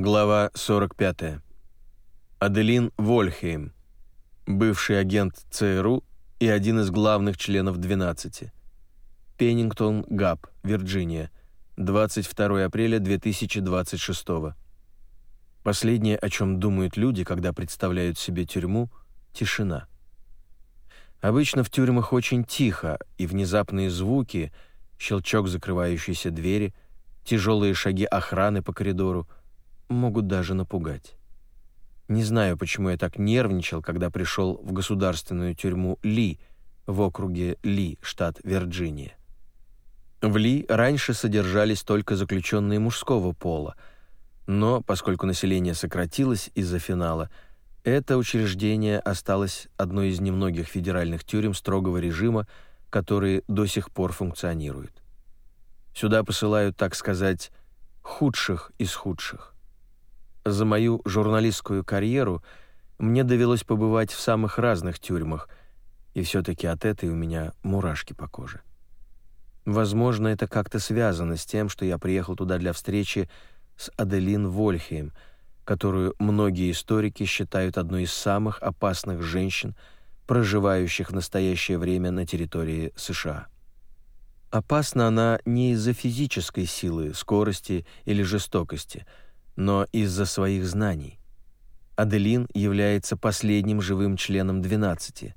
Глава 45. Аделин Вольхейм, бывший агент ЦРУ и один из главных членов 12. Пеннингтон, Габ, Вирджиния, 22 апреля 2026. Последнее, о чем думают люди, когда представляют себе тюрьму – тишина. Обычно в тюрьмах очень тихо, и внезапные звуки, щелчок закрывающейся двери, тяжелые шаги охраны по коридору – могут даже напугать. Не знаю, почему я так нервничал, когда пришел в государственную тюрьму Ли в округе Ли, штат Вирджиния. В Ли раньше содержались только заключенные мужского пола, но поскольку население сократилось из-за финала, это учреждение осталось одной из немногих федеральных тюрем строгого режима, которые до сих пор функционируют. Сюда посылают, так сказать, худших из худших. За мою журналистскую карьеру мне довелось побывать в самых разных тюрьмах, и все-таки от этой у меня мурашки по коже. Возможно, это как-то связано с тем, что я приехал туда для встречи с Аделин Вольхейм, которую многие историки считают одной из самых опасных женщин, проживающих в настоящее время на территории США. Опасна она не из-за физической силы, скорости или жестокости – но из-за своих знаний. Аделин является последним живым членом 12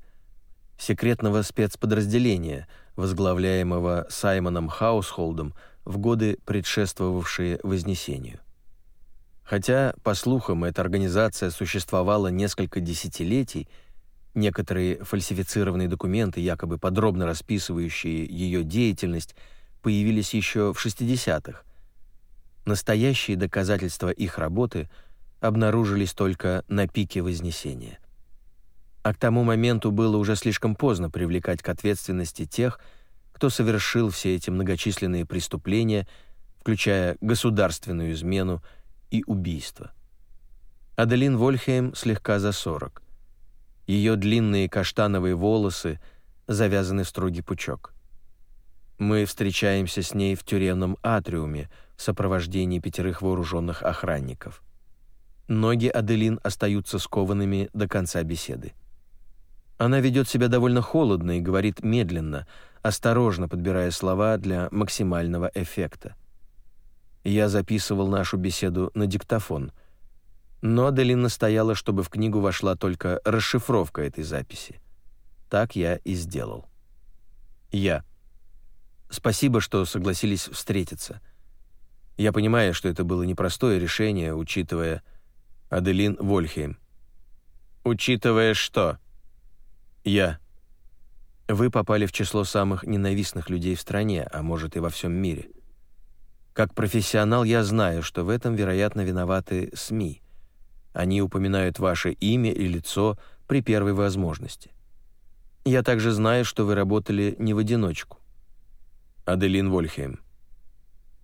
секретного спецподразделения, возглавляемого Саймоном Хаусхолдом в годы, предшествовавшие Вознесению. Хотя, по слухам, эта организация существовала несколько десятилетий, некоторые фальсифицированные документы, якобы подробно расписывающие ее деятельность, появились еще в 60-х, Настоящие доказательства их работы обнаружились только на пике Вознесения. А к тому моменту было уже слишком поздно привлекать к ответственности тех, кто совершил все эти многочисленные преступления, включая государственную измену и убийство. Аделин Вольхейм слегка за сорок. Ее длинные каштановые волосы завязаны в строгий пучок. Мы встречаемся с ней в тюремном атриуме в сопровождении пятерых вооруженных охранников. Ноги Аделин остаются скованными до конца беседы. Она ведет себя довольно холодно и говорит медленно, осторожно подбирая слова для максимального эффекта. Я записывал нашу беседу на диктофон, но Аделин настояла, чтобы в книгу вошла только расшифровка этой записи. Так я и сделал. Я. Спасибо, что согласились встретиться. Я понимаю, что это было непростое решение, учитывая Аделин Вольхейм. Учитывая что? Я. Вы попали в число самых ненавистных людей в стране, а может и во всем мире. Как профессионал я знаю, что в этом, вероятно, виноваты СМИ. Они упоминают ваше имя и лицо при первой возможности. Я также знаю, что вы работали не в одиночку. Аделин Вольхейм.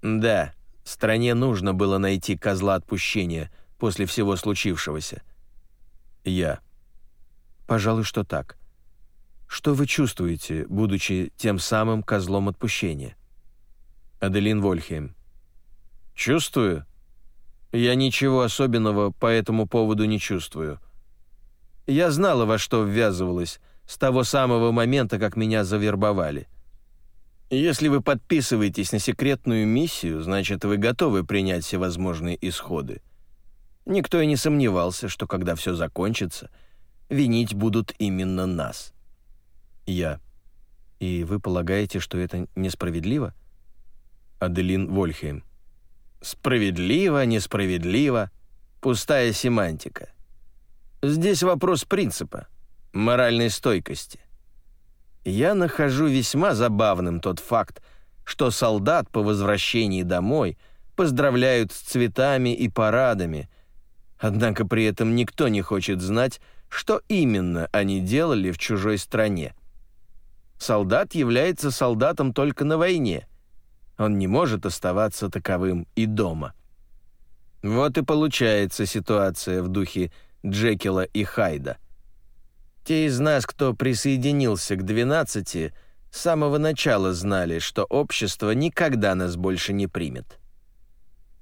Да, стране нужно было найти козла отпущения после всего случившегося. Я. Пожалуй, что так. Что вы чувствуете, будучи тем самым козлом отпущения? Аделин Вольхейм. Чувствую? Я ничего особенного по этому поводу не чувствую. Я знала, во что ввязывалась с того самого момента, как меня завербовали. Если вы подписываетесь на секретную миссию, значит, вы готовы принять все возможные исходы. Никто и не сомневался, что когда все закончится, винить будут именно нас. Я. И вы полагаете, что это несправедливо? Аделин Вольхейм. Справедливо, несправедливо, пустая семантика. Здесь вопрос принципа, моральной стойкости. Я нахожу весьма забавным тот факт, что солдат по возвращении домой поздравляют с цветами и парадами, однако при этом никто не хочет знать, что именно они делали в чужой стране. Солдат является солдатом только на войне. Он не может оставаться таковым и дома. Вот и получается ситуация в духе Джекила и Хайда – те из нас, кто присоединился к 12, с самого начала знали, что общество никогда нас больше не примет.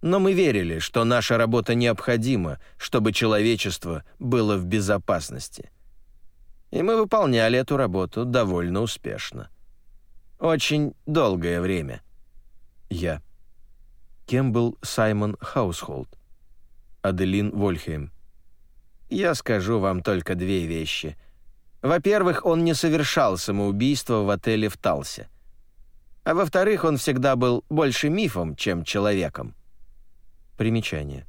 Но мы верили, что наша работа необходима, чтобы человечество было в безопасности. И мы выполняли эту работу довольно успешно. Очень долгое время. Я. Кем был Саймон Хаусхолд? Аделин Вольхейм. Я скажу вам только две вещи. Во-первых, он не совершал самоубийство в отеле в Талсе. А во-вторых, он всегда был больше мифом, чем человеком. Примечание.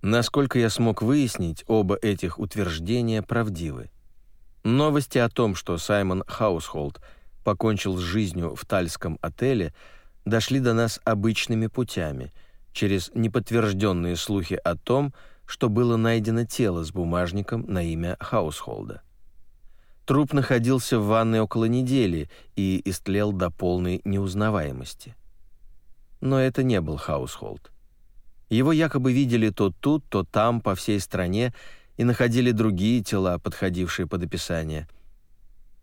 Насколько я смог выяснить, оба этих утверждения правдивы. Новости о том, что Саймон Хаусхолд покончил с жизнью в тальском отеле, дошли до нас обычными путями, через неподтвержденные слухи о том, что было найдено тело с бумажником на имя Хаусхолда. Труп находился в ванной около недели и истлел до полной неузнаваемости. Но это не был Хаусхолд. Его якобы видели то тут, то там, по всей стране, и находили другие тела, подходившие под описание.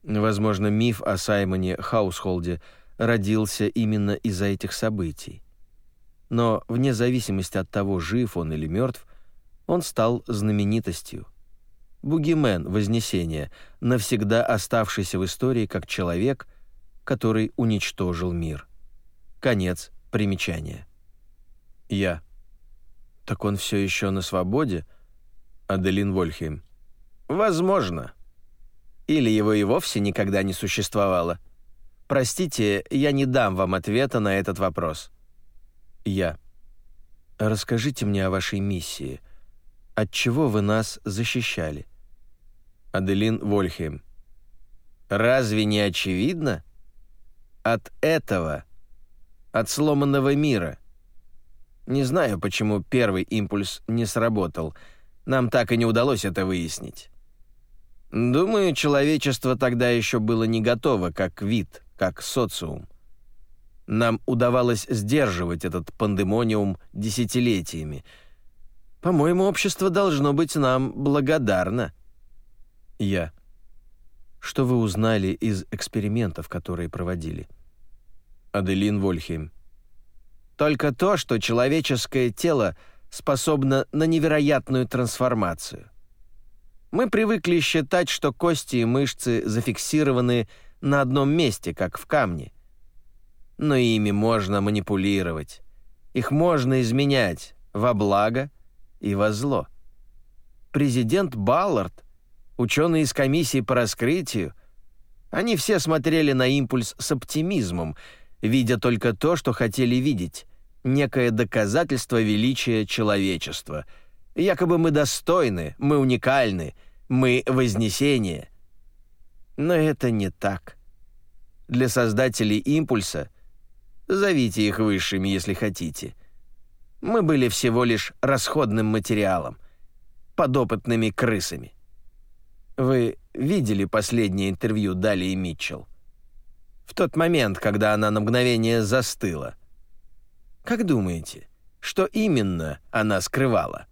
Возможно, миф о Саймоне Хаусхолде родился именно из-за этих событий. Но вне зависимости от того, жив он или мертв, он стал знаменитостью — Бугимен Вознесения, навсегда оставшийся в истории как человек, который уничтожил мир. Конец примечания. Я. Так он все еще на свободе? Аделин Вольхейм. Возможно. Или его и вовсе никогда не существовало. Простите, я не дам вам ответа на этот вопрос. Я. Расскажите мне о вашей миссии. От чего вы нас защищали? Аделин Вольхейм. Разве не очевидно? От этого, от сломанного мира. Не знаю, почему первый импульс не сработал. Нам так и не удалось это выяснить. Думаю, человечество тогда еще было не готово как вид, как социум. Нам удавалось сдерживать этот пандемониум десятилетиями. По-моему, общество должно быть нам благодарно. Я. Что вы узнали из экспериментов, которые проводили? Аделин Вольхейм. Только то, что человеческое тело способно на невероятную трансформацию. Мы привыкли считать, что кости и мышцы зафиксированы на одном месте, как в камне. Но ими можно манипулировать. Их можно изменять во благо и во зло. Президент Баллард ученые из комиссии по раскрытию, они все смотрели на импульс с оптимизмом, видя только то, что хотели видеть — некое доказательство величия человечества. Якобы мы достойны, мы уникальны, мы вознесение. Но это не так. Для создателей импульса, зовите их высшими, если хотите, мы были всего лишь расходным материалом, подопытными крысами. Вы видели последнее интервью Далии Митчелл? В тот момент, когда она на мгновение застыла. Как думаете, что именно она скрывала?